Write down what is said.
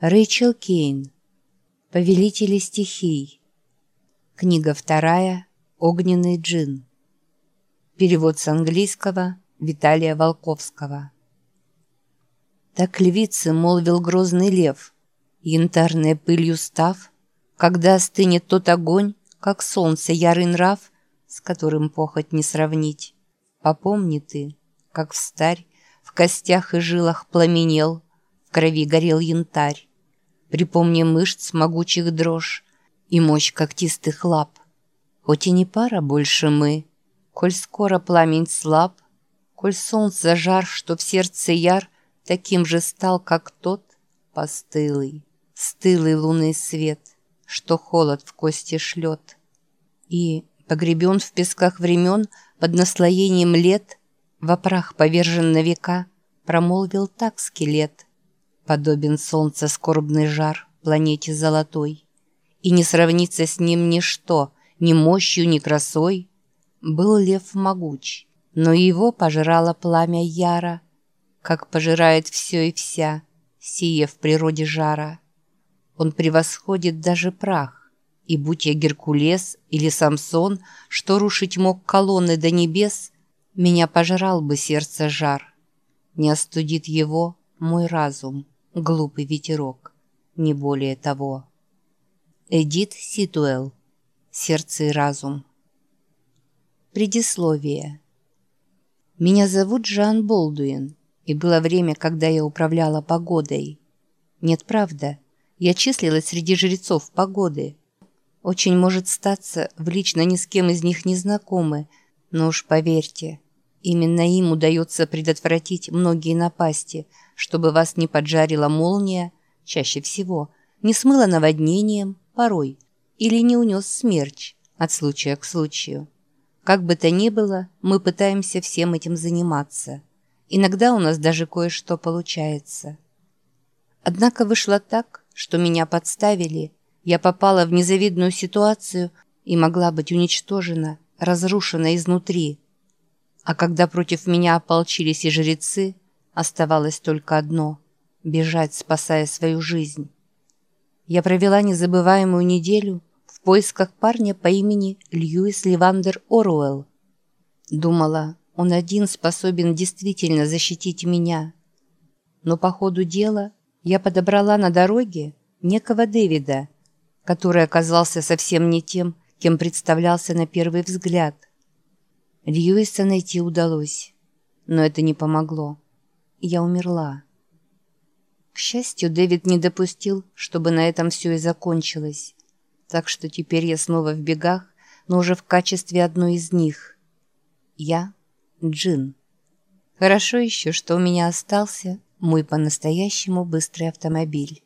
Рэйчел Кейн. Повелители стихий. Книга вторая. Огненный джин. Перевод с английского Виталия Волковского. Так львицы молвил грозный лев, янтарной пылью став, когда остынет тот огонь, как солнце ярый нрав, с которым похоть не сравнить. Попомни ты, как в старь в костях и жилах пламенел, крови горел янтарь. Припомни мышц могучих дрожь и мощь когтистых лап. Хоть и не пара больше мы, коль скоро пламень слаб, коль солнце жар, что в сердце яр, таким же стал, как тот, постылый, стылый лунный свет, что холод в кости шлет. И, погребен в песках времен, под наслоением лет, во прах повержен на века, промолвил так скелет. Подобен солнца скорбный жар планете золотой, и не сравнится с ним ничто, ни мощью, ни красой. Был лев могуч, но его пожирало пламя яра, как пожирает все и вся, сие в природе жара. Он превосходит даже прах, и будь я Геркулес или Самсон, что рушить мог колонны до небес, меня пожрал бы сердце жар. Не остудит его мой разум, глупый ветерок, не более того. Эдит Ситуэл. Сердце и разум. Предисловие. Меня зовут Жан Болдуин. И было время, когда я управляла погодой. Нет, правда, я числилась среди жрецов погоды. Очень может статься, в лично ни с кем из них не знакомы, но уж поверьте, именно им удается предотвратить многие напасти, чтобы вас не поджарила молния, чаще всего, не смыло наводнением, порой, или не унес смерч от случая к случаю. Как бы то ни было, мы пытаемся всем этим заниматься. Иногда у нас даже кое-что получается. Однако вышло так, что меня подставили, я попала в незавидную ситуацию и могла быть уничтожена, разрушена изнутри. А когда против меня ополчились и жрецы, оставалось только одно – бежать, спасая свою жизнь. Я провела незабываемую неделю в поисках парня по имени Льюис Ливандер Оруэлл. Думала, он один способен действительно защитить меня. Но по ходу дела я подобрала на дороге некого Дэвида, который оказался совсем не тем, кем представлялся на первый взгляд. Льюиса найти удалось, но это не помогло. Я умерла. К счастью, Дэвид не допустил, чтобы на этом все и закончилось. Так что теперь я снова в бегах, но уже в качестве одной из них. Я Джин. Хорошо еще, что у меня остался мой по-настоящему быстрый автомобиль.